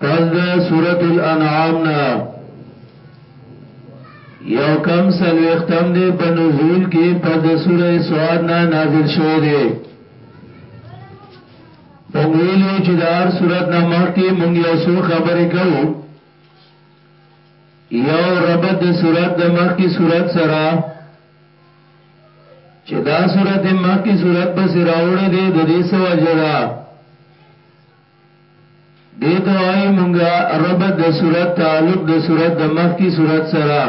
پس د سورۃ الانعام نا یو کم سلوختم دی په نزول کې پس د سورې سواد نا نازل شوه دی مونږ ویلو چې د هر صورت نه مخکې مونږ یو څو خبرې کوو یو ربط د صورت د مخکې صورت سره چې دا صورت مخکې صورت بس راوړې دي د دې سو اجرا دیتا وای مونږه ربط د صورت تعلق د صورت د مخ کی صورت سره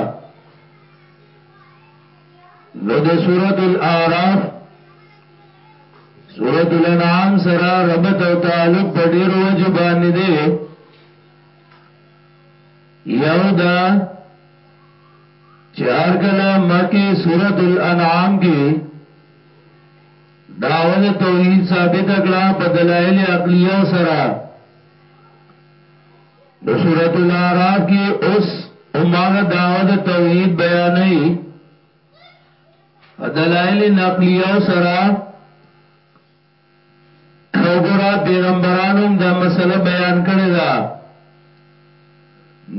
نو د صورت الاعراف صورت الانعام سره ربط او تعلق په ډیر وجه باندې دی یو دا چار کلا مکه صورت الانعام کې دعوه د توحید ثابته کړه په دلائل عقلیه سره د سورۃ الاعراف کې اوس اومغه دعوه د توحید بیانې په دلائل نقلیه سره وګوره پیغمبرانو هم دا مسله بیان کړې ده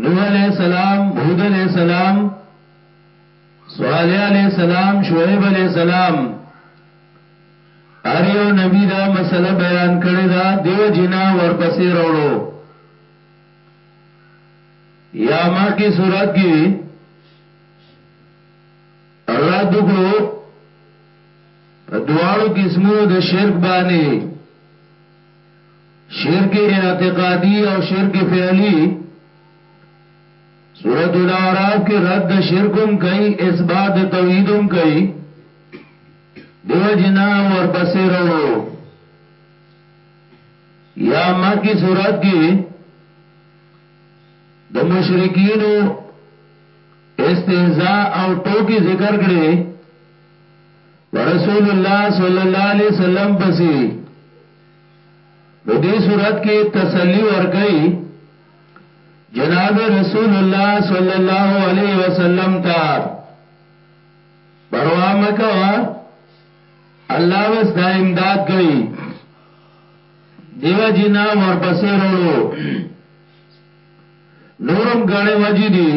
نوح علیہ السلام هود علیہ السلام صالح علیہ السلام شعیب علیہ السلام اریو نبی دا مسله بیان کړی دا دیو جنا ورپسې وروړو یا مخ کی صورت کی را دکړو دواړو قسمونو د شرک باندې شرک اعتقادی او شرک فعلی سورة الاعراف کې رد شرک هم کوي اثبات توحید هم کوي دیو جنا ورپسې وروړو یا مکی سورات کې د مشرکین استهزاء او ټوکی ذکر کړي ورسول الله صلی الله علیه وسلم پسې نو دې صورت کې تسلی ورکړي جناب رسول الله صلی الله علیه وسلم تا پروا مکوا الله بس دا امداد کوي دیو جنا ورپسې وروړو نورم غاڼه وجی دي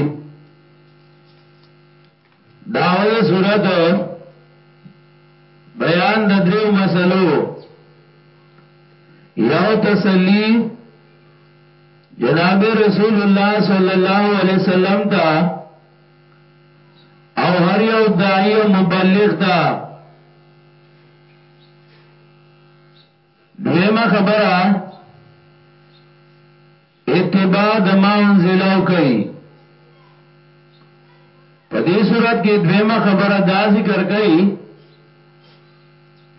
داوی صورت بیان د دریو مسلو یو تسلی جناب رسول الله صلی الله علیه وسلم ته او هر یو داعی او مبلغ ته دویمه خبره اتباع د ما انزل او کوي په دې صورت کې دویمه خبره دا ذکر کړي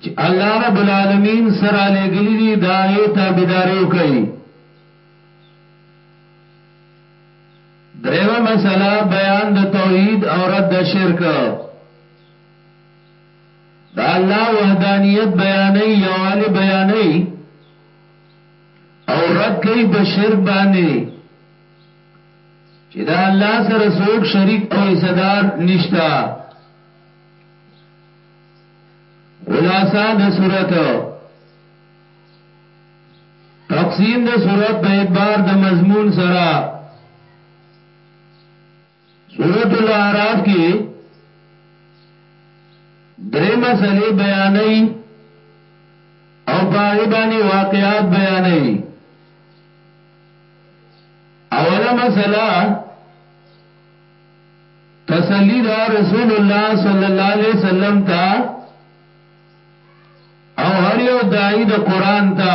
چې الله رب العالمین سره لګلې دي دا یې تابعداري کوي دریمه مسله بیان د توحید او رد شرک د الله وحدانیت بیانوي یواله بیانوي او رد کوي په شرک باندې چې دا الله سره څوک شریک او حصدار نشتا خلاصہ د صورت تقسیم د صورت په اعتبار د مضمون سره سورة الاعراف کې درې مسلې بیانوي او پاغي باندې واقعات بیانوي اوله مسله تسلی دا رسول الله صلی الله علیه وسلم ته او هر یو دای د قران ته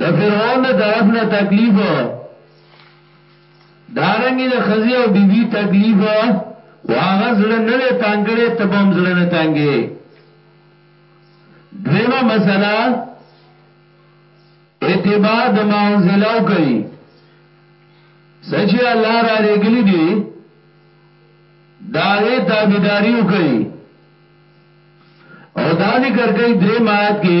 د فرعون د طرف نه تکلیف دارنګي د خزي او بیبي بی تکلیف واغه زړه نه له تانګړې تبوم زړه نه تانګې دویمه مسله اتباع د ما انزل او کوي سچي الله را لګلې دي داغه تابعداري وکړي او دا ذکر کوي درې مات کې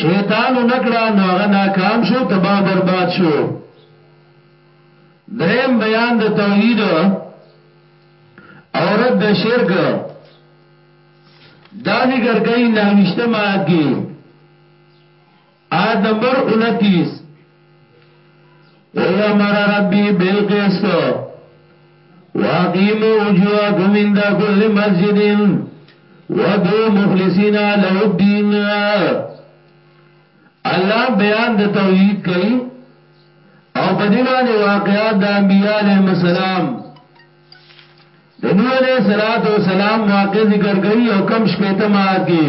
شیطان ونه کړه نو هغه ناکام شو تباہ او برباد شو دریم بیان د توحید او رد د شرک دا ذکر کوي نوښتم آیات کې آیت نمبر 29 اے امر ربی بالقسط واقیم وجوهکم عند كل مسجد ودو مخلصین له الدین الله بیان د توحید کوي او په دی باندې واقعات د انبیاء علیهم السلام د نوح علیہ الصلوۃ والسلام واقع ذکر کوي او کم شپې ته مات کی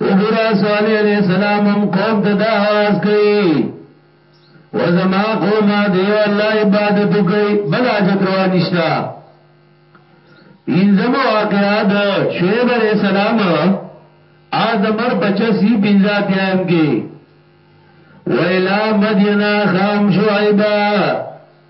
وګوره صالح علیہ السلام هم قوم ته دا آواز کوي و زما قوم دیو الله عبادت کوي بل حاجت روا نشتا پینځم واقعا د شعیب علیہ السلام آدمر بچسی پینځه تیایم کې ویلا مدینا خام شعیبا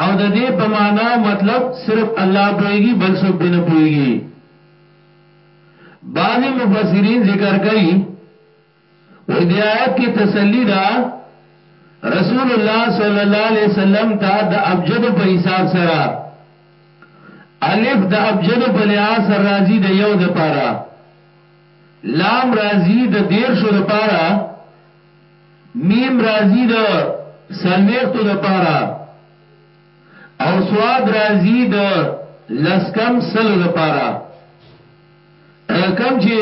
او د دې په معنا او مطلب صرف الله پويږي بل څوک به نه پويږي بعضی مفسرین ذکر کوي وې د آیت کې تسلی ده رسول الله صلی الله علیه وسلم ته د ابجد په حساب سره الف د ابجد په لحاظ سره راځي د یو د پاره لام راځي د دیر شو د پاره ميم راځي د څلوېښتو دپاره او صاد راځي د لس کم سلو دپاره کم چې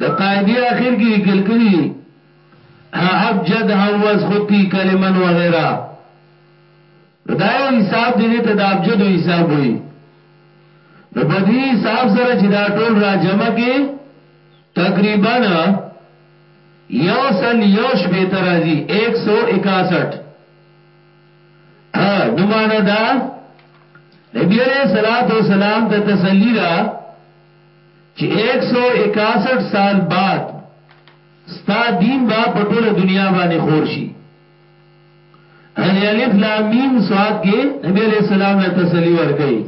د قاعدې آخر کې لیکل کړي دي ابجد هوز خطي کلمن وغیره نو دا یو حساب دی ته د ابجدو حساب وي نو په دې حساب سره چې دا ټول را جمع کې تقریبا یو سل یو شپیته راځي 161 ها نو معنا دا نبی علیہ الصلوۃ والسلام ته تسلی را چې 161 سال بعد ستا دین با په ټوله دنیا باندې خور شي هدی الف لام میم صاد کې نبی علیہ السلام له تسلی ورکړي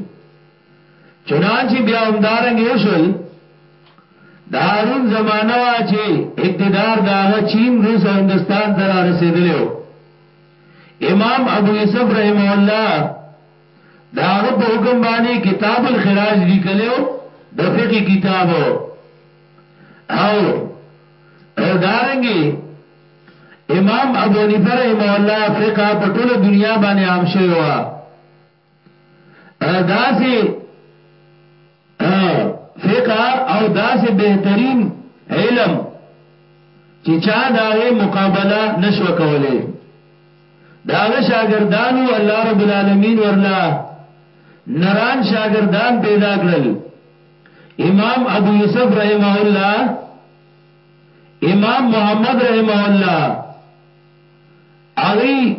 چنانچه بیا هم دارنګ وشول د هارون زمانه وا چې اقتدار داغه چین روس او هندستان ته را رسیدلو امام ابو یوسف رحم الله داغه په حکم باندې کتاب الخراج لیکلو د فقې کتاب او او دارنګي امام ابو حنیفه رحم الله فقہ په ټوله دنیا باندې عام شوی و داسې فقه او داسې بهترین علم چې چا داغه مقابله نشو کوله داغه شاګردانو الله رب العالمین ورلا نران شاګردان پیدا کړل امام ابو یوسف رحمه الله امام محمد رحمه الله اغي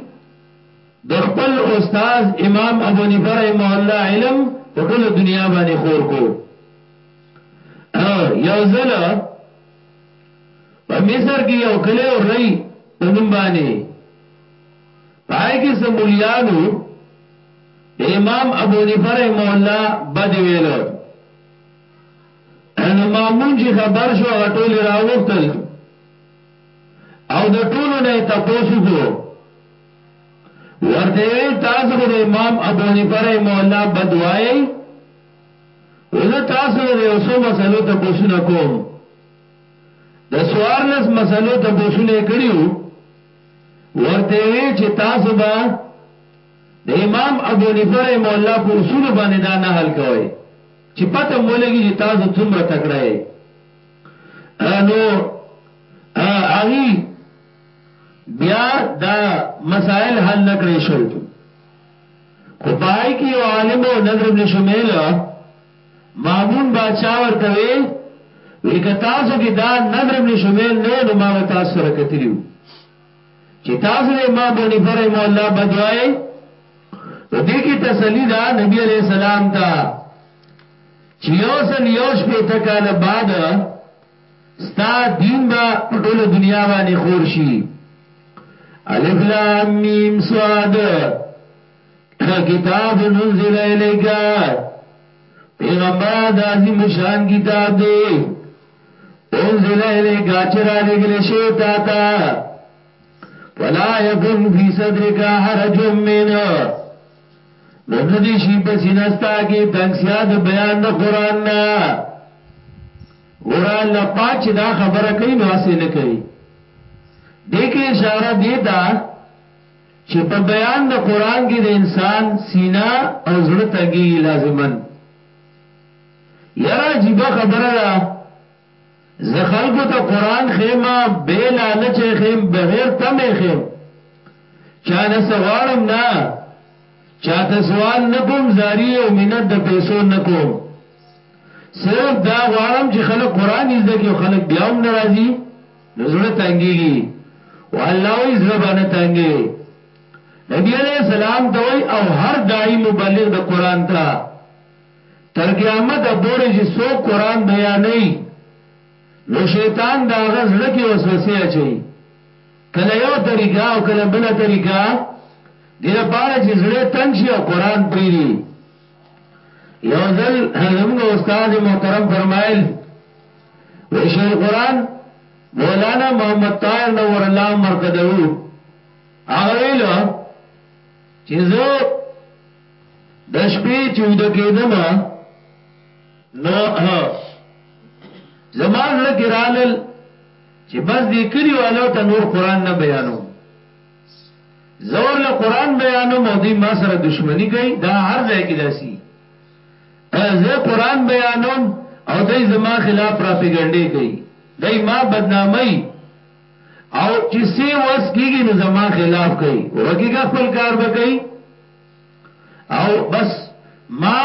د خپل استاد امام ابو حنیفه رحمه الله علم په ټوله دنیا باندې خور کو او یو ځل په مصر کې یو کلی او رئی په نوم باندې پای کې سمولیانو د امام ابو حنیفه رحم الله بد ویلو ان مامون چې خبر شو هغه ټول راوختل او د ټولو نه تاسو کو ورته وی تاسو د امام ابو حنیفه رحم الله بدوای او زه تاسو د اوسو مسلو ته پوښتنه کوم د سوار لس مسلو ته پوښتنه کړیو ورته وی چې تاسو به د امام ابو حنیفه رحم الله په اصول باندې دا نه حل کوي چې پته مولګي چې تاسو څومره تکړه یې نو اغي بیا دا مسائل حل نکړې شول خو پای کې یو عالم او نظر ابن شمیل مامون بادشاہ ورته وی وکړه تاسو کې دا نظر ابن شمیل نه نو ما به تاسو سره کتلیو چې تاسو د امام بنی فرم الله بدوای نو دې کې تسلی دا نبی علیہ السلام ته چې یو سل یوش په تکاله بعد ستا دین با په ټوله دنیا باندې خور شي الف لام میم صاد کتاب انزل الیک پیغمبر د عظیم شان کتاب دی انزل الیک چرا لګل شی تا تا فلا یکن فی صدرک حرج منه نو ندی شی پسینستا کی تنگسیا د بیان د قرآن نا ګوره الله پاک چې دا خبره کوي نو هسې نه کوي دې کې اشاره دی ته چې په بیان د قران کې د انسان سینا او زړه تنګي لازمن یرا عجیب خبره ده زه خلکو ته قران خیمه به لالچ خیم بغیر تمه خیم چا نه سوالم نه چاته سوال نکوم زاری او منت د پیسو نکوم صرف دا غواړم چې خلک قران زده کړي او خلک بیا هم ناراضي نو زړه تنګيږي او الله وي زړه باندې تنګي نبی علیہ السلام ته وای او هر دای مبلغ د قران ته تر قیامت پورې چې سو قران بیانې نو شیطان دا غزړه کې وسوسه اچي کله یو طریقہ او کله بل طریقہ دغه پاره چې زړه تنگ شي او قران پریری یو ځل زموږ استاد محترم فرمایل وی شیخ القرآن مولانا محمد طاهر نور الله مرقدوی هغه ویل چې زه د شپې چوده کېدم نو زماز لکرالل چې بس دې کلیوالو ته نور قرآن نه بیانوم زور له قران بیانو مو دی ما سره دښمنی کوي دا هر ځای کې داسي زه قران بیانوم او دای زما خلاف پروپاګاندا کوي دای ما بدنامي او چې سی وس کیږي نو زما خلاف کوي ورګه خپل کار وکړي او بس ما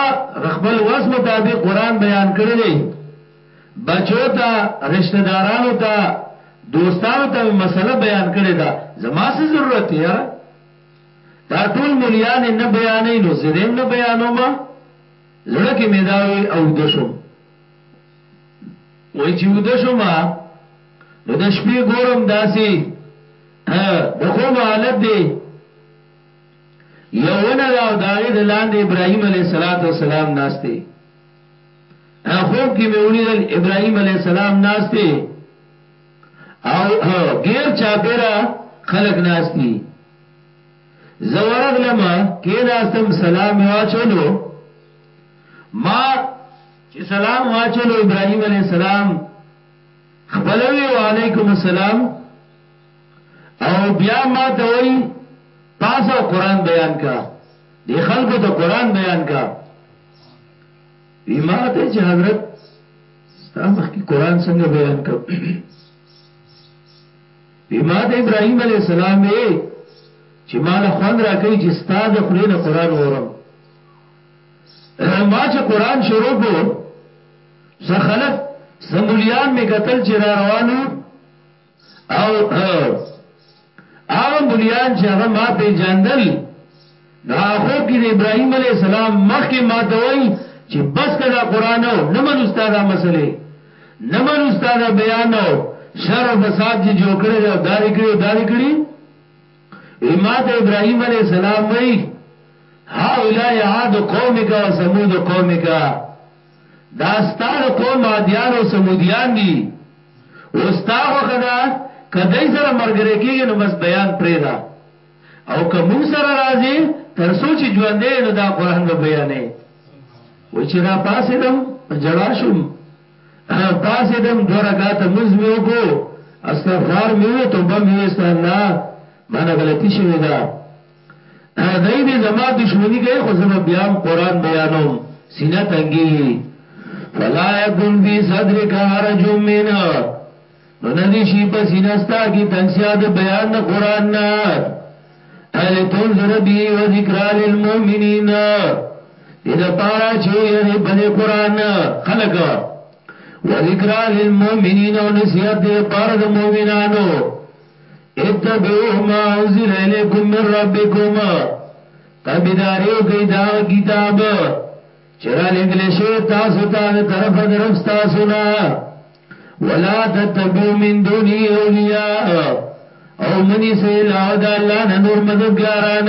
رخبل وس مطابق قرآن بیان کړی دی بچو تا رشتہ دارانو تا دوستانو تا مسئلہ بیان کړی دا زما سه ضرورت یاره دا ټول مليان نه بیانې نو زریم نه بیانو ما زړه کې مې داوي او دشم وای چې ودشم نو د شپې ګورم داسي د خوب حالت دی یو ونه دا او داغه د لاندې ابراهيم عليه السلام ناشته خوب کې مې ولیدل ابراهيم عليه السلام ناشته او غیر چاپیرا خلق ناشتي زورغلم کې ناستم سلام واچولو ما چې سلام واچولو ابراهيم عليه السلام خپلوي وعليكم السلام او بیا ما ته وای پاسه او قران بیان کا دی خلکو ته قران بیان کا وی ما ته چې حضرت ستا مخ کی قران څنګه بیان کړ وی ما ته ابراهیم علی السلام وی چې مال خوان را کوي چې ستا د خلینو قران اورم ما چې قران شروع کو زه خلک سمولیان می قتل چې را روانو او هغه مليان چې هغه ما په جاندل نو هغه کې د ابراهيم عليه السلام مخ کې ما ته وای چې بس کدا قران او نه من استاد مسلې نه من استاد بیان او شر او فساد چې جوړ کړي او داري کړي او داري کړي امات ابراهيم عليه السلام وای ها اولای عاد قومک و ثمود قومک دا ستا د قوم عادیان او ثمودیان دي اوس ستا خوښه ده که دوی سره ملګری کېږې نو بس بیان پرېږده او که موږ سره راځې تر څو چې ژوندی یې نو دا قرآن به بیانې وایي چې را پاڅېدم ژړا شوم پاڅېدم دوه رکعته لمونځ مې وکړو استغفار مې وویل توبه مې وویسته الله مانه غلطي شوې ده دی دی زما دشمنی کوي خو زبا بیام قرآن بیانوم سینه تنگیږي فلا یکن فی صدرک حرج منه نو ندی شی په سینه ستا کی تنگسیا د بیان د قرآن نه الی تنذر بی و ذکر للمؤمنین دې د پاره چې یری په قرآن خلق و ذکر للمؤمنین او نصیحت دې پاره د مؤمنانو اتبعوا ما انزل الیکم من ربکم تابعداري کوي دا کتاب چرا لګل شي تاسو ته تر طرف درف تاسو نه ولا تتبعوا من دونه اولیاء او منی سه لاو دا الله نه نور مددګاران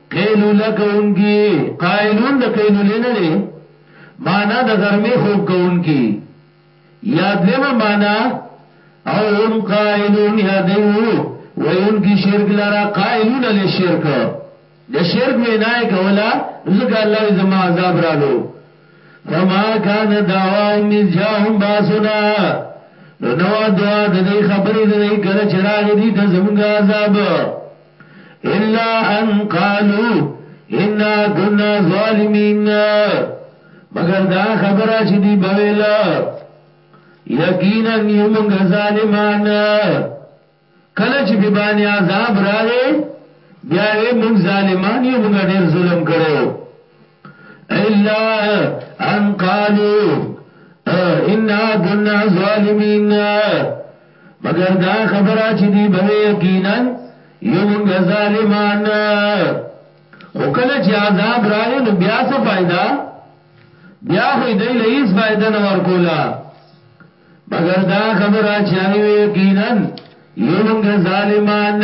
قیلوله کوونکي، قائلون د قیلولې نه دی، معنی د غرمې خوب کوونکي، یا دویمه معنی او هم قائلون یا دیو ویونکي شرک لره قائلون لشرک د شرک وینا یې کوله ځکه الله یې زما عذاب رالو فما کان دعواهم اذ جاءهم باسنا نو نو دعا د دې خبرې د دې کله چراغ دي ته زمونږ عذاب الا ان قالو انا كنا ظالمين مگر دا خبره چې دی بویلا یقینا یمغ ظالمان کله چې په باندې عذاب راغې بیا یې موږ ظالمان یو موږ ډیر ظلم کړو الا ان قالو انا كنا ظالمين مگر دا خبره چې دی به یقینا یو موږ ظالمان خو کله چې عذاب راغی نو بیا څه فائدہ بیا خو دې له هیڅ فائدہ نه ورکولا مگر دا خبره چې هغه یقینا یو موږ ظالمان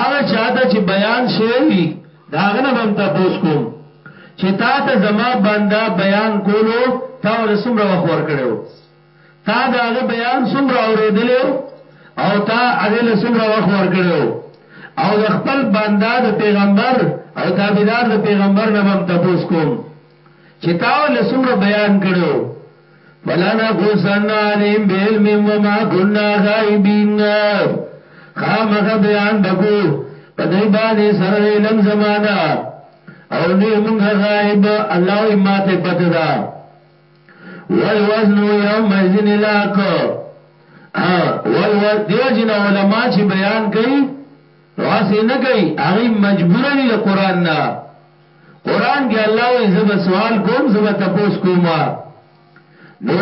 هغه چاته چې بیان شوی وي دا غنه بم تاسو کوم چې تا ته زما بندا بیان کولو تا ول سمره وخت ور کړو تا دا غ بیان سمره اوریدلو او تا هغه له سمره وخت ور کړو او د خپل بندا د پیغمبر او تابعدار د پیغمبر نه بم تاسو کوم چی تاو له سمره بیان کړو ولانا قصن علیم بعلم وما کننا غائبین خامخ بیان بکو پدای باندې سره علم زمانہ او نه مونږ غائب الله او ماته پته دا والوزن یوم اذن لاک والوزن دیو جن علماء چې بیان کوي نو اسې نه کوي هغه مجبور دي د قران نه قران کې الله وې زب سوال کوم زب تپوس کوم نو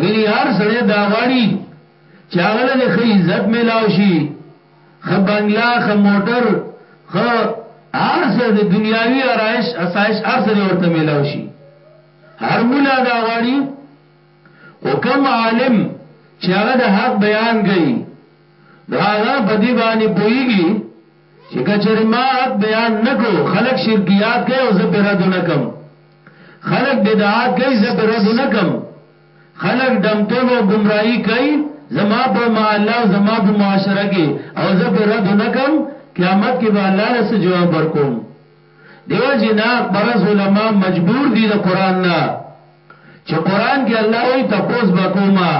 ګني هر سړی دا غواړي چې هغه له خې عزت ملاو شي خ بنگلا خ موټر خ هر څه د دنیاوی آرایش اسایش هر څه ورته ملاو شي هر مولا دا غواړي او کم عالم چې هغه د حق بیان کوي دا هغه بدی باندې پويږي چې که چېرې ما حق بیان نه کو خلک شرکیات کوي او زه پرې رد نه کم خلک بدعات کوي زه پرې رد نه کم خلک ډمتوب او ګمراهي کوي زما په محله او زما په معاشره کې او زه پرې رد نه کم قیامت کې به الله له څه جواب ورکوم دیو جنا قرض علما مجبور دي د قران نه چې قران کې الله وایي تپوس بکوما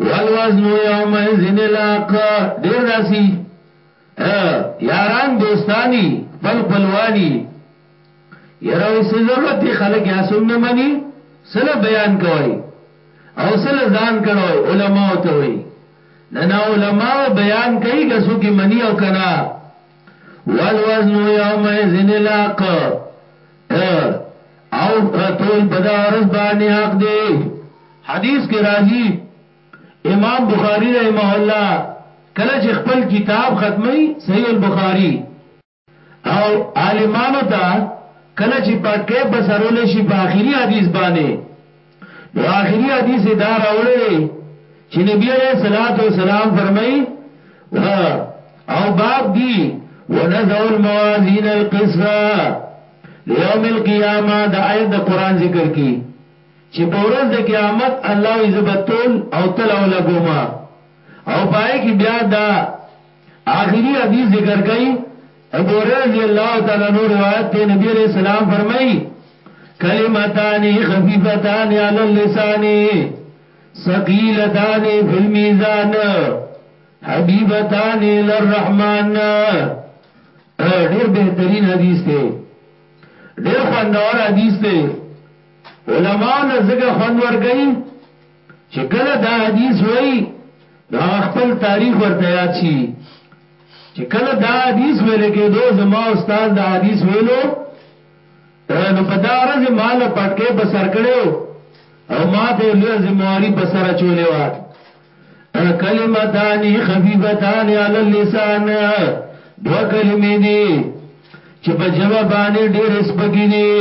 والوزن یوم ذن الحق ډیر داسي یاران دوستانی خپل خپلوانی یره وې څه ضرورت دی خلک یا سم نه مني سره بیان کوي او سره ځان کړوي علما او ته وي نه نه علما او بیان کوي کسو کې مني او کنا والوزن یوم اذن لاق او تول پدا ورځ باندې حق دی حدیث کې راځي امام بخاری رحمه الله کله چې خپل کتاب ختمي صحیح البخاری او عالمانو ته کله چې پکې بسرول شي په اخیری حدیث باندې نو اخیری حدیث دا راوړل چې نبی عليه الصلاه والسلام فرمایي او باب دی ونزو الموازین القصه ليوم القيامه د آیت د قران ذکر کی چي په ورځ د قيامت الله وي زه به تول او تل اولګوم او پای کي بيا دا آخري حديث ذکر کوي ابو هريره رضي الله تعالی عنه روایت ته نبي عليه السلام فرمایي کلمتان خفيفتان على اللسان ثقيلتان في الميزان حبيبتان للرحمن ډیر بهترین حدیث دی ډیر خوندور حدیث دی علماء له ځګه خوند ورګي چې کله دا حدیث وای نو هغه خپل تاریخ ورته یاد شي چې کله دا حدیث ویل کېدو زما استاد دا حدیث ویلو نو په دا ورځ مال پټکې په سر کړو او ما ته لوی ذمہواری په سر چولې و کلمتان خفیفتان علی اللسان دو کلمې دي چې په جواب باندې ډېر سپګې دي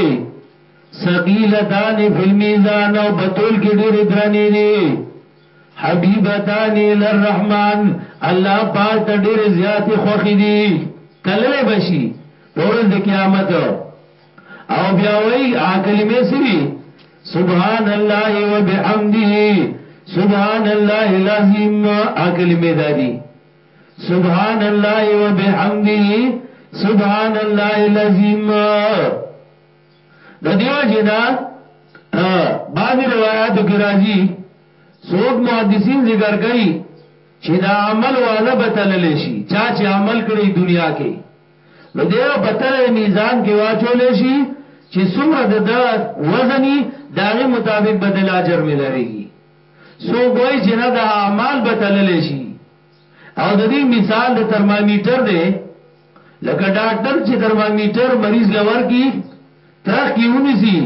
ثقیلتان فی المیزان او په تول کې ډېرې درنې دي حبیبتان الی الرحمن الله پاک ته ډېرې زیاتې خوښې دي کله بشي پرز د قیامت او بیا وای ا کلمې سری سبحان الله وبحمده سبحان الله العظیم ا کلمې دادی سبحان الله وبحمده سبحان الله العظیم د دیو جنا په بعضی روایتو کې راځي څوک محدثین ذکر کوي چې دا عمل وانه بتلل شي چا چې عمل کړی دنیا کې نو دیو بتل میزان کې واچول شي چې څومره د وزنی داغه مطابق بدل اجر ملويږي سو ګوي چې نه د اعمال بتلل شي او د دې مثال د ترمامیټر دی لکه ډاکټر چې ترمامیټر مریض لور کی ترخ کی ونیسی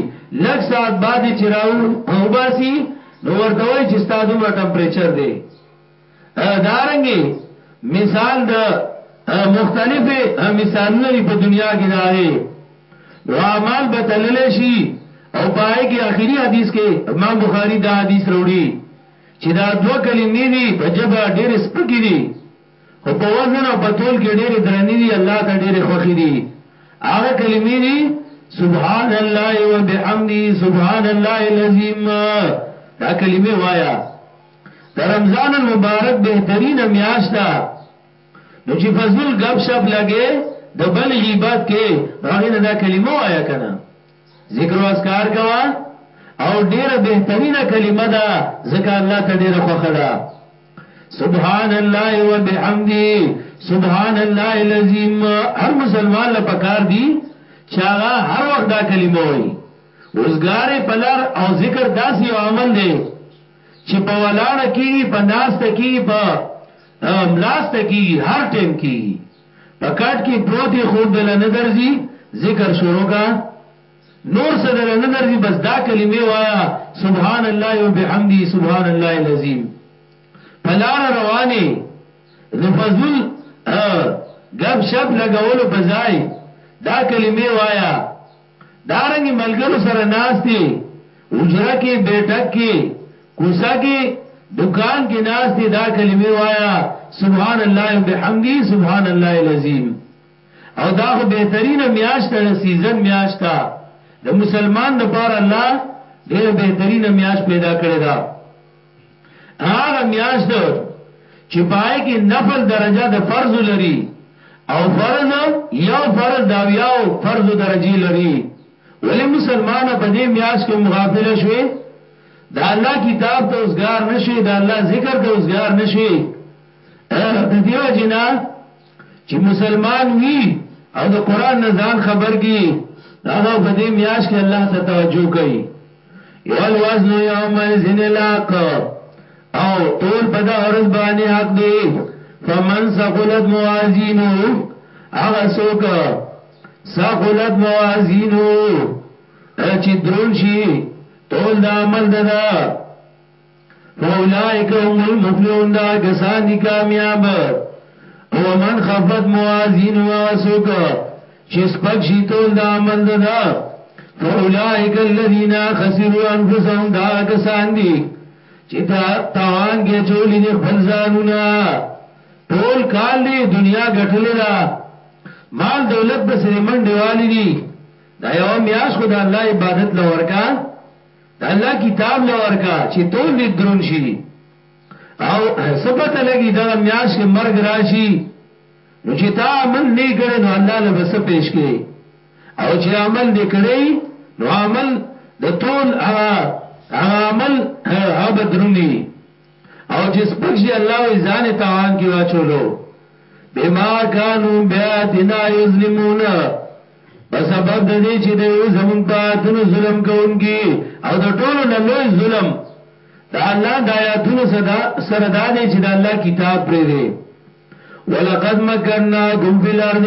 لږ ساعت بعد چې راو او باسی نو ورته وای چې ستا دومره ټمپریچر دی دارنګي مثال د مختلفه مثالونه دی په دنیا کې داغه نو اعمال بتلل شي او پای کې اخیری حدیث کې امام بخاری دا حدیث وروړي چې دا دوه کلمې دي په جبه ډېر سپکې دي خو په وزن او په تول کې ډېرې درنې دي، الله ته ډېرې خوښې دي، هغه کلمې دي، سبحان الله وبحمده، سبحان الله العظیم، دا کلمې وایه، د رمضان المبارک بهترینه میاشت ده، نو چې فضول ګپ شپ لګې، د بل غیبت کې، نو هغې نه دا کلمه وایه که نه، ذکر او اذکار کوه، او ډېره بهترینه کلمه ده، ځکه الله ته ډېره خوښه ده. سبحان الله وبحمده سبحان الله العظیم هر مسلمان له پکار دی چې هغه هر وخت دا کلمه وایي اوسګاره پلار او ذکر داسې یو عمل دی چې په ولاړه کیږي په ناسته کیږي په ملاسته کیږي هر ټیم کیږي په کټ کې پروتي خوب دل نه درځي ذکر شروع کا نور څه درله نه درځي بس دا کلمې وايه سبحان الله و بحمده سبحان الله العظيم په لاره روان يې د فضول ګپ شپ لګولو په ځای دا کلمې وايه دارنګ ملګرو سره ناست يې حجره کې بیټک کې کوسه کې دکان کې ناست يې دا کلمې وايه سبحان الله و بحمده سبحان الله العظيم او دا خو بهترینه میاشت ده د سیزن میاشت ده د مسلمان د پاره الله ډیره بهترینه میاشت پیدا کړې ده هغه میاشت چې پای کې نفل درجه د فرض لري او فرض یو فرض دا یو فرض درجه لري ولی مسلمان په دې میاشت کې مغافل شوي دا الله کتاب ته اوسګار نشي دا الله ذکر ته اوسګار نشي د دیو جنا چې مسلمان وي او د قران نه ځان خبر کی هغه په دې میاش کې الله ته توجه کوي یول وزن یوم الذین لاق او تول په دا ورځ باندې حق دی فمن ثقلت موازینو هغه څوک ثقلت موازینو چې درون شي تول د عمل ددا فاولائک هم المفلحون دا کسان دی کامیاب او من خفت موازین و آسوک چیز پکشی تول دا عمل دا دا فاولائک الذین خسروا انفسهم دا کسان دی چې دا تاوان کې چولی دی خپل ځانونه ټول کال دی دنیا ګټلې دا مال دولت بسې منډه والی دی دا یو میاش خدای الله عبادت لورکا د الله کتاب لور کا چې تول دې درون شي او سپته لګي دا میاش کې مرګ راشي نو چې تا عمل نه کړي نو الله له بس پیش کې او چې عمل دې کړي نو عمل د تول هغه عمل هغه بدرونی او چې سپک شي الله وی ځان تاوان کې واچولو بما كانوا بآياتنا يظلمون په سبب د دې چې دوی زمون په آیاتونو ظلم کوونکی او د ټولو نه لوی ظلم دا الله د آیاتونو سره دا دی چې د الله کتاب پرې دی ولقد مکنناکم فی الارض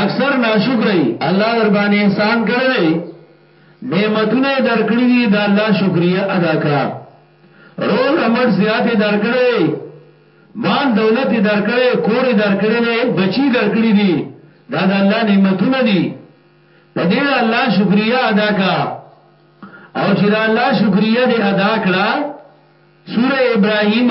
اکثر ناشکره یی الله درباندی احسان کړی دی نعمتونه یی درکړی دی د الله شکریه ادا کړه رول رمټ زیات یی درکړی دی مال دولت یی درکړی کور یی درکړی دی بچی درکړی دی دا د الله نعمتونه دی په دې د الله شکریه ادا کا او چې د الله شکریه دې ادا کړه سوره ابراهیم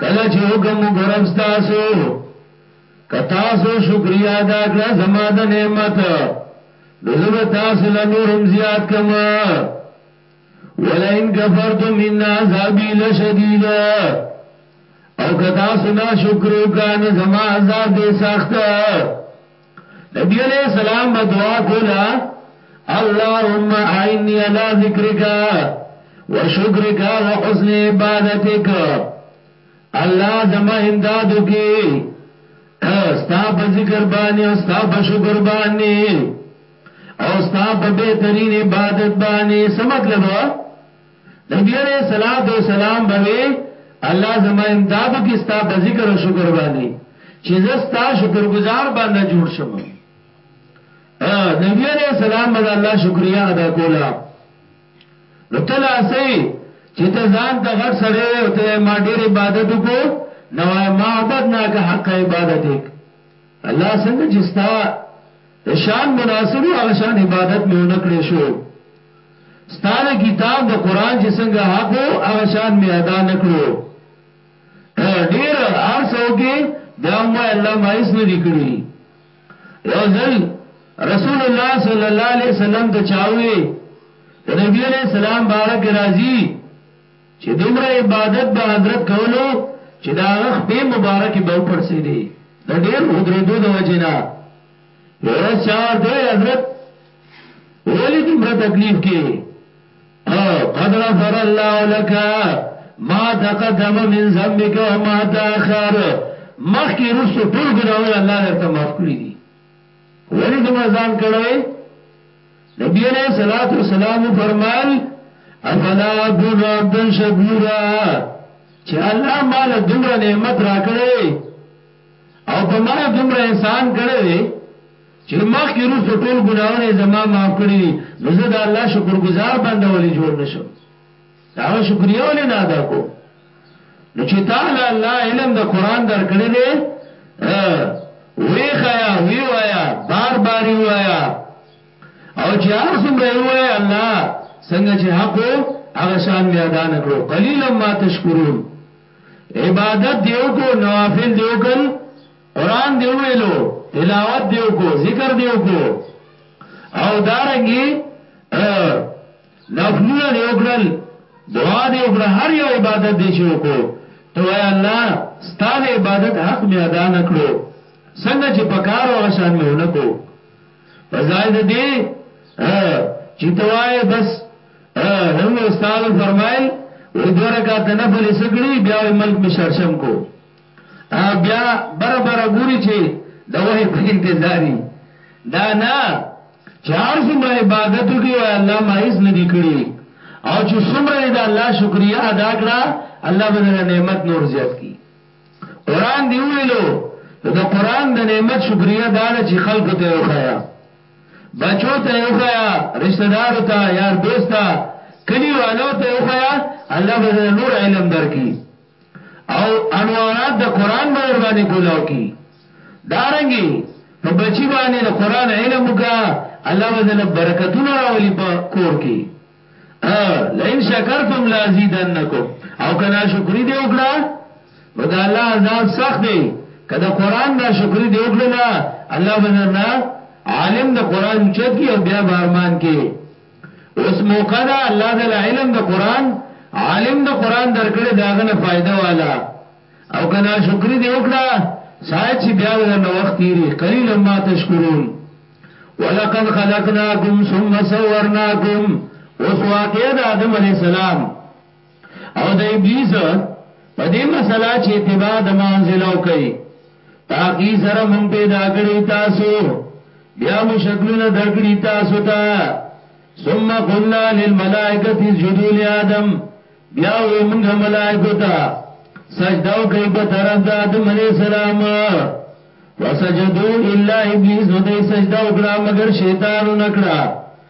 کله چې حکم وګرب تاسو کتا سو شکریا ادا کړه زما د نعمت نو زه به تاسو له نورم زیات کوم ولئن کفرتم ان عذابی لشدید او کتا سو نه شکر وکړه نو زما عذاب دې سخت نبی علیہ السلام بدعا کولا اللهم اعنی علی ذکرک و شکرک و حسن عبادتک الله زما امدادو کی ستا په ذکر باندې او ستا په شکر باندې او ستا په بهترین عبادت باندې څه مطلب نبی علیه الصلاة والسلام به وی الله زما امدادو کی ستا په ذکر او شکر باندې چې زه ستا شکرګزار باندې جوړ شم نبی علیہ السلام بدا الله شکریا ادا کولا نو تلا سی چې ته ځان ته غټ سړی او ته ما ډیر عبادت کو نو ما عبادتنا که حق عبادت یک الله څنګه چې ستا شان مناسب او شان عبادت مې ونکړې شو ستا د کتاب د قرآن چې څنګه حق و هغه شان مې ادا نه کړو ته ډېر هر څه وکې بیا هم وایې الله ما هېڅ نه دي کړي یو ځل رسول الله صلی الله علیه وسلم ته چا ووې د نبی علیه السلام باره کې راځي چې دومره عبادت به حضرت کولو چې د هغه خپې مبارکې به وپړسېدې د ډېر ودرېدو د وجې نه یو ورځ چا ورته حضرت ولی دومره تکلیف کی او قد غفر الله لك ما تقدم من ذنبك وما تاخر مخ کی رسو ټول ګناونه الله درته معاف کړی دي ولی دومره ځان کړی نبی علیہ الصلوۃ والسلام فرمایل افلا اكون عبدا شکورا چې الله مال دومره نعمت راکړي او په ما دومره احسان کړي چې له مخکې وروسته ټول ګناهونه یې زما معاف کړي دي، نو زه د الله شکرګزار بنده ولې جوړ نه شم؟ د هغه شکریه ولې نه ادا کوم؟ نو چې تا له الله علم د قرآن درکړی دی، ویې ښیه، ویې وایه، بار بار یې ووایه او چې هر څومره یې ووایې، الله! څنګه چې حق و، هغه شان مې ادا نه کړو، قلیلا ما تشکرون، عبادت دې وکړو، نوافل دې وکړل، قرآن دی ویلو تلاوت دی وکو ذکر دی وکو او دارنګي نفلونه دی وکړل دعا دی وکړه هر یو عبادت دی چې وکو ته وای الله ستاله عبادت حق می ادا نکړو څنګه چې پکارو هغه شان می ونکو فزاید دی چې توای بس هم استاد فرمایل وې دوه رکعات نفل سګړي بیا ملک می شرشم کو او بیا بره بره ګوري چې د وحي په انتظاری دا نه چې هر څومره عبادت وکړي او الله ما هیڅ نه دی کړی او چې څومره د الله شکریا ادا کړه الله به دغه نعمت نور زیات کړي قران دی ویلو د قران د نعمت شکریا دا چې خلکو ته وخایا بچو ته وخایا رشتہ دار ته یار دوستا کلی والو ته وخایا الله به نور علم درکړي او انوارات د قران به ور باندې کولاو کی دارنګي په بچی باندې د قران علم وکا الله بدل برکتونه راولي په کور کې لئن شکرتم لازیدنکم او کنا شکری دی وکړه نو دا الله عذاب سخت دی کدا قران دا شکری دی وکړه الله بدل عالم د قران چت کی او بیا بارمان کې اوس موقع ده الله دل علم د قران عالم د قران درکړي داغه نه فائدہ والا او کنا شکری دی وکړه ساید چې بیا ورنه وخت تیری قلیل ما تشکرون ولقد خلقناکم ثم صورناکم اوس واقعا د آدم علی السلام او د ابلیس په دې مسله چې اتباع د منزلو کوي تاقی سره مونږ پیدا کړی تاسو بیا مو شکلونه درکړی تاسو ته ثم قلنا للملائکه اسجدوا لآدم بیا وې مونږ ملائکه ته سجده وکړي په طرف د آدم علی السلام وسجدوا الا ابلیس نو دې سجده وکړه مگر شیطان نکړه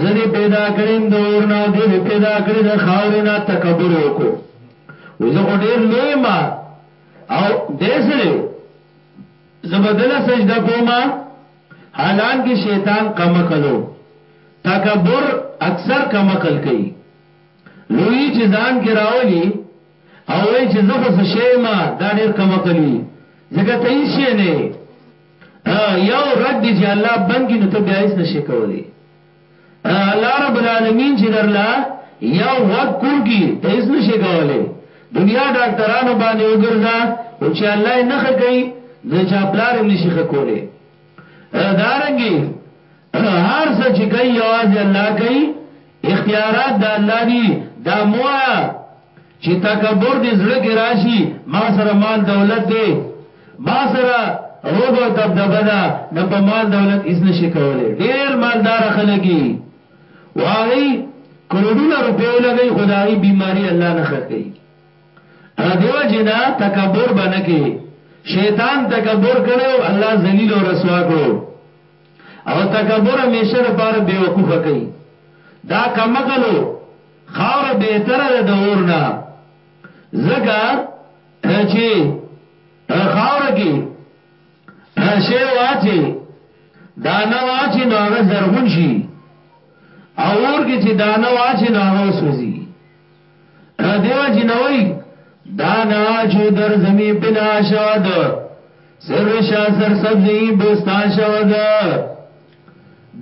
زری پیدا کړیم د اور نه او دې پیدا کړی د خاورې نه تکبر وکړو وزه خو ډیر لوی ما او دیسره زبدل سجده کوما حالان کې شیطان کم کلو تکبر اکثر کم کل کوي لوی چې ځان کې راولي او وای چې زه خو څه شی ما دا ډیر کم کلی ځکه ته یې شی نه یو رد دی چې الله بند کی نو ته بیا هیڅ نشې کولی الله رب العالمین چې درلا یو غوږ کور کی ته هیڅ نشې کولی دنیا ډاکټرانو باندې وګرځا او چې الله یې نخ کوي د چاپلار هم نشي کولی دارنګي هر څه چې کوي یوازې الله کوي اختیارات د الله دي دا مه وایه چې تکبر دې زړه کې راشي ما سره مال دولت دی ما سره روب او دبدبه ده نه په مال دولت هیڅ نشي کولی ډیر مالدار خلک واغی کروڑونه روپې ولګي خدای بیماری الله نه ښه کوي ا دیو جنا تکبر بنکه شیطان تکبر کړو الله ذلیل او رسوا کړو او تکبر همیشه لپاره بے وقوف کوي دا کمکلو خاور بهتر ده د اور نه زګه چې خاور کې شی واچي دانه واچي نو هغه زرغون شي او اور کې چې دانه واچي نو هغه وسوځي دیو جنوی دا ناج و در زمین بنا شود سر شا سر سبزی بستان شود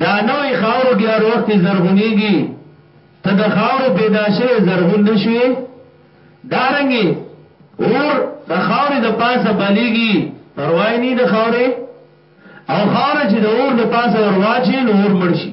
دا نوی خاورو کی هر وقت زرغونی گی تا دا خاورو پیدا شوی زرغون نشوی دارنگی اور دا خاوری دا پاسا بلیگی پروائی نی دا خاوری او خاوره چې د اور د پاسه ورواچې نو اور مرشي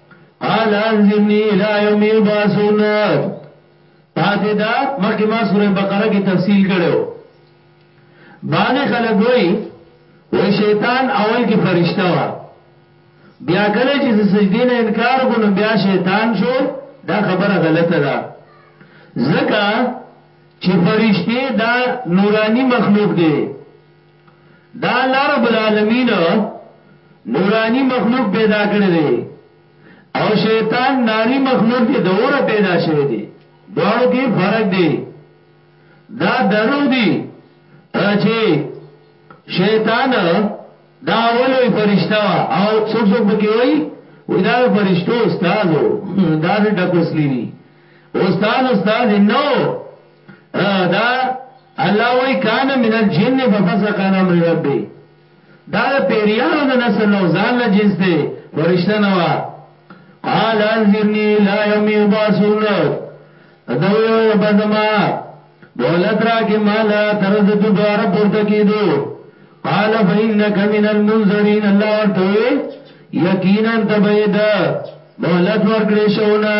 قال انظرني الى يوم يبعثون پاتې دا مخکې ما سوره بقره کې تفصیل کړو باندې خلک وای وای شیطان اول کې فرشتہ وا بیا کله چې سجدي نه انکار وکړو بیا شیطان شو دا خبره غلطه ده ځکه چې فرشتي دا نورانی مخلوق دی دا الله رب العالمین نورانی مخلوق پیدا کړی دی او شیطان ناری مخلوق دی دور پیدا شوی دی دوارو کی فرق دی دا درو دی چه شیطان دا اولوی فرشتہ وا او سوک سوک بکی وئی وی دا فرشتو استازو دا دی ڈکوسلی دی استاز استاز نو دا الله وای کان من الجن ففسق عن امر ربي دا د پیریانو د نسل نو ځان له جنس دی فرشتہ نو قال انذرني لا يوم يبعثون دا وی بزما مولد را کې مال تر د دوباره پورته کیدو قال فإنك من المنذرين الله ورته یقینا تبعید مولد ورکړې شو نه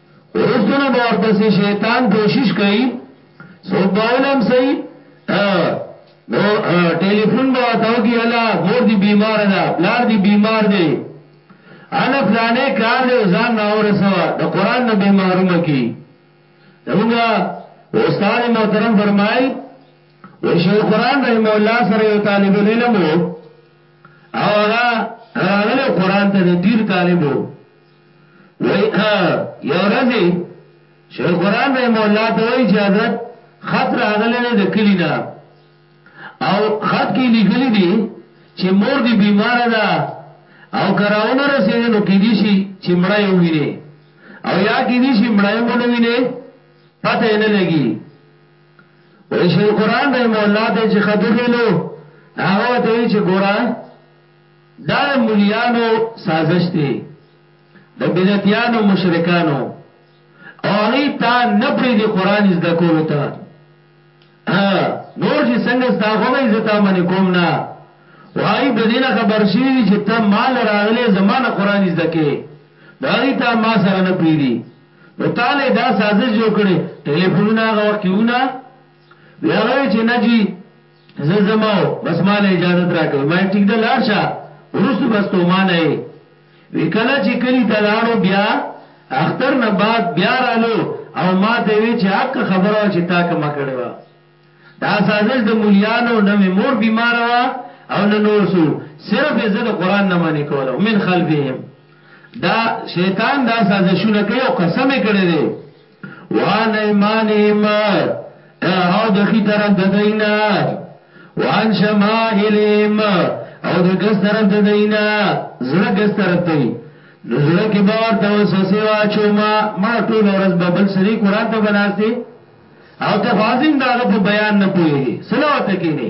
ورستو نه باور پسی شیطان کوشش کئی سو باولم سی نو ٹیلیفون با تاو کی الا مور دی بیمار دا پلار دی بیمار دی الا فلانے کار دی وزان راو رسوا دا قرآن نبی محروم کی زمونگا استاد محترم فرمائل و شیخ قرآن رحمه الله سره یو طالب العلم او هغه راغله قرآن ته دیر طالبو وای یو ورځ شیخ القرآن رحم الله ته وای چې حضرت خط راغلی دی د کلی نه او خط کې لیکلی دی چې مور دی بیمار ده او کراونه رسیدل نو کې دي شي چې مړ یو ویني او یا کې دي شي مړ یو نه ویني پته نه لګي وای شیخ القرآن رحم الله ته چې خط ویلو هغه ته چې ګورا دا د مليانو سازش دی د بدعتيانو مشرکانو او هغه تا نه پری دی قران زده کول ته نور چې څنګه ستا خو به عزت من کوم نه وای د دینه خبر شي چې ته مال راغله زمانه قران زده کې دا غي تا ما سره نه پری دی نو تعالی دا سازش جوړ کړي ټلیفونونه هغه وخت کیونه وی هغه چې نه جی زه ځم او بس ما له اجازت راکوي ما ټیک ده لاړ شه ورستو بس ته ما نه وی کله چې کلی ته لاړو بیا اختر نه بعد بیا رالو او ما ته وی چې حق خبره چې تا کما کړې و دا سازش د مليانو نه مور بیمار وا او نه نور سو صرف زه د قران نه منې کوله من خلفهم دا شیطان دا سازشونه کوي او قسم کړي دي وعن ایمانهم او د خي طرف د دینا وعن شمائلهم او د ګس طرف د دینا زړه ګس طرف ته نو زړه کې باور ته وسوسه واچو ما مړه ټول ورځ ببل سری قران ته بناسته او ته خازم داغه په بیان نه پويږي سلامت کې نه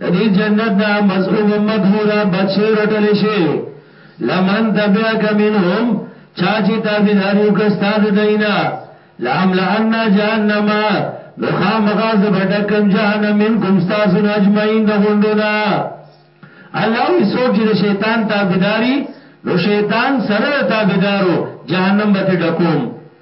د دې جنت نه مذعوب مدحورا بچی رټل شي لمن تبعک منهم چا چې تابعداري وکستا د دینا لام لان جهنم نو خامغا زبډکم جهنم منکم تاسو اجمعین د غوندونا الله وی سوک چې د شیطان تابعداري نو شیطان سره تابعدارو جهنم به ډکوم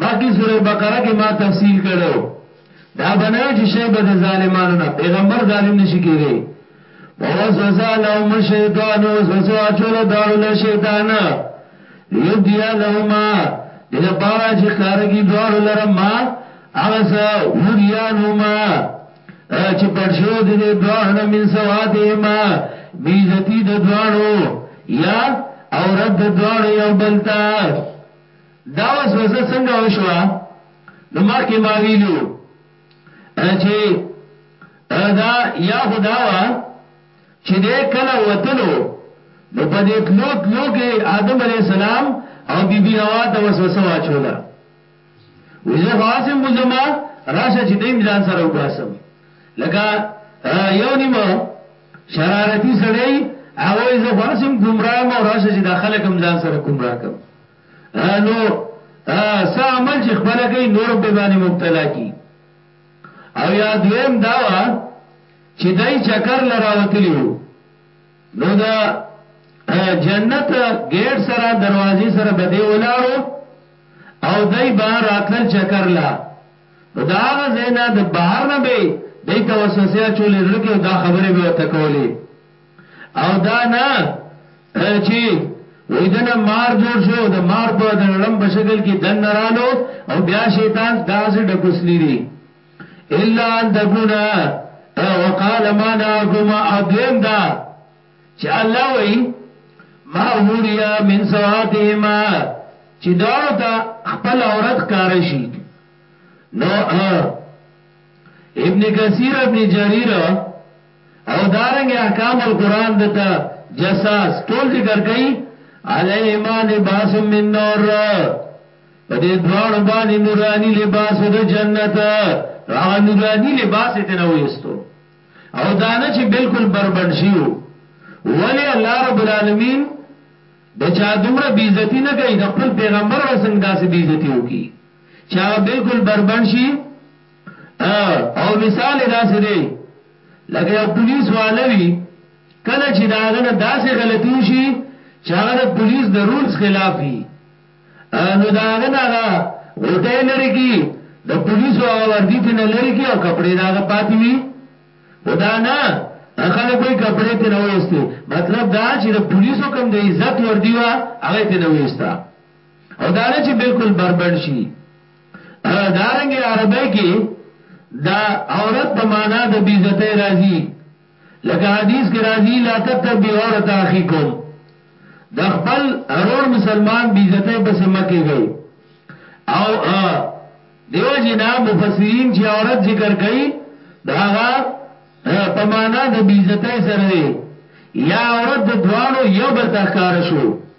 مخکې سوره بقره کې ما تفصیل کړو دا بنای چې شی به ظالمانو نه پیغمبر ظالم نشي کېږي ووسوسه لهم الشیطان وسوسه اچول دارو له شیطان لیبدیا لهما د لپاره چې کارګي دوارو لره ما هغه سه وریانهما چې پړشو د دې دوارو نه من سواتهما بیزتی د دوارو یا او رد د دوارو یو بلتا دا وسوسه څنګه وشوه نو مخکې ما ویلو چې دا یا خدا وا چې دې کله وتلو نو په دې تلو تلو کې آدم علی السلام او بی بی حوا ته وسوسه واچولا وزه خاصم بوزما راشه چې دیم ځان سره وباسم لکه یو نیمه شرارتی سړی هغه زه خاصم گمراه مو راشه چې داخله کم ځان سره گمراه کم نو څه عمل چې خپل کوي نور به باندې مبتلا کی او یا دویم دا وا چې دای چکر لراوتلیو نو دا جنت گیټ سره دروازې سره بده ولاړو او دای بهر راتل چکر لا نو دا هغه زینا د بهر نه به دای توسوسه چولې زړه کې دا خبره به وتکولې او دا نه چې وای دنه مار جوړ شو د مار په د لړم په شکل کې دن نرالو او بیا شیطان داسې ډکوسلی دی الا ان تکونا وقال ما ناکما او دویم دا چې الله وای ما وریا من سواتهما چې داړو ته خپل عورت کار شي نو ابن کثیر ابن جریر او دارنګ احکام القرآن دتا جساس ټول ذکر کئی علیهما لباس من نور په دې دوانو باندې نورانی لباس د جنت هغه نورانی لباس ته نه وېستو او دانه چې بالکل بربند شیو ولی الله رب العالمین د چا دومره بیزتی نه کوي د خپل پیغمبر وسنګ داسې بیزتی وکي چې هغه بالکل بربند شي او مثال یې داسې دی لکه یو پولیس والا وي کله چې د هغه نه داسې غلطي وشي چې هغه د پولیس د رولز خلاف وي نو د هغه نه هغه غوټۍ لري کي د پولیسو هغه وردي ترې نه لري کي او کپړې د هغه پاتې وي خو دا نه خلک وایي کپړې ترې نه ویستې مطلب دا چې د پولیسو کوم د عزت وردي وه هغه ترې نه ویسته او دا نه چې بالکل بربنډ شي دارنګه عربی کې دا عورت په معنا د بیزته راضی لکه حدیث کې راضی لا تتبی عورت اخیکم د خپل ارور مسلمان بیزته په سم کې گئی او دیو جنا مفسرین چې عورت ذکر کړي دا غا په معنا د بیزته سره یا عورت د دوانو یو بل تخکار شو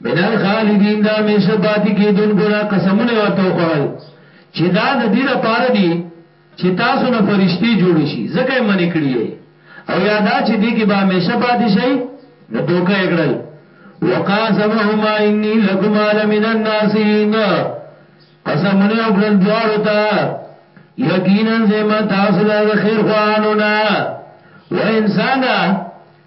من الخالدین دا میشه پاتی کی دن گولا قسمونه ورته وخوړل چې دا د دې لپاره دي چې تاسو نه فرشتي جوړ شي ځکه یې منې کړی او یادا چې دې کې به میشه پاتې شي نو دوکه یې کړل وقاسمهما انی لکما لمن الناسین قسمونه وکړل دوار تا یقینا زما تاسو له خیر خوانو نه و انسانا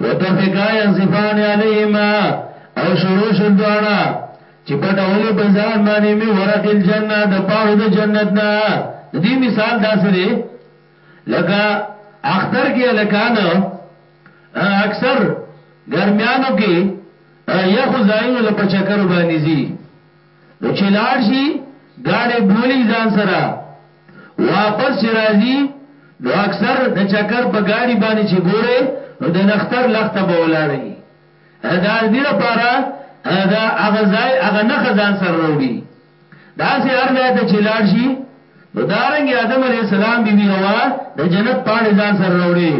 وطفقا ينصفان عليهما او شروع شل دواړه چې پټولې په ځان باندې می ورق الجنه د پاڼو د جنت نه د دې مثال داسې دی لکه اختر کې الکان اکثر ګرمیانو کې یخو ځایونو له پچکر باندې زی نو چې لاړ شي ګاډې بولی ځان سره واپس چې راځي نو اکثر د چکر په ګاډي باندې چې ګوره نو د نختر لخته به ولاړی دا دې لپاره دا هغه ځای هغه نه خزان سره وروړي دا سه هر ځای ته چې لاړ شي نو دارنګ آدم علی السلام بیبي بی حوا د جنت پاڼې ځان سره وروړي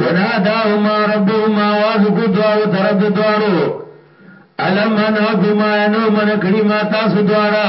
وناداهما ربهما واسکو دعا او طرف د دوانو الم انحکما انو من کړي ما تاسو دواړه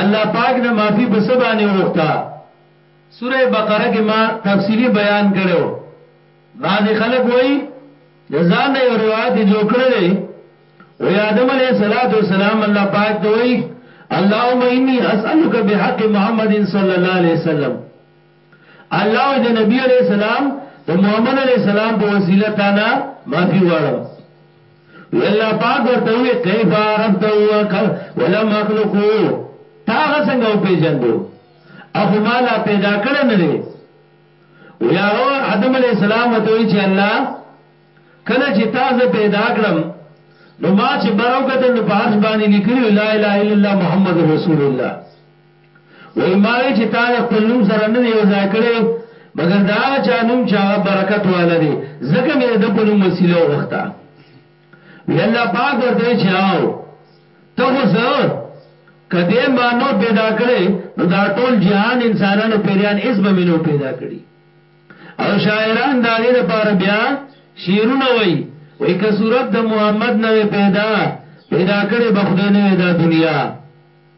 الله پاک نه معافي په څه باندې وغوښته؟ سوره بقره کې ما تفصیلي بیان کړی و. بعضې خلک وایي د ځان نه یو روایت یې جوړ کړی دی، وایي آدم علیه الصلوة والسلام الله پاک ته وایي، اللهم انی اسألک بحق محمد صلی الله علیه وسلم. الله وی د نبی علیہ السلام د محمد علیہ السلام په وسیله تانا معافی غواړم وی الله پاک ورته وی کیف عرفت ولم اخلقو تاغه څنګه او پیجندو اخو مالا پیدا کړی نه دی وی هغه ادم علیہ السلام ته وی چې الله کله چې تازه پیدا کړم نو ما چې برو کتل نو په عرش باندې لیکلی لا اله الا الله محمد رسول الله وایي ما وې چې تا د خپل نوم سره نه دی یو ځای کړی مګر دا هغه چا نوم چې هغه برکت والا دی ځکه مې د ده په نوم وسیله وغوښته وی الله پاک ورته چې آو ته خو زه کدی ما نو پیدا کړی نو دا ټول جهان انسانانو پیریان اس به منو پیدا کړی او شاعران دا غي د پاره بیا شیرونه وای وای که صورت د محمد نه پیدا پیدا کړي بخدای نه دا دنیا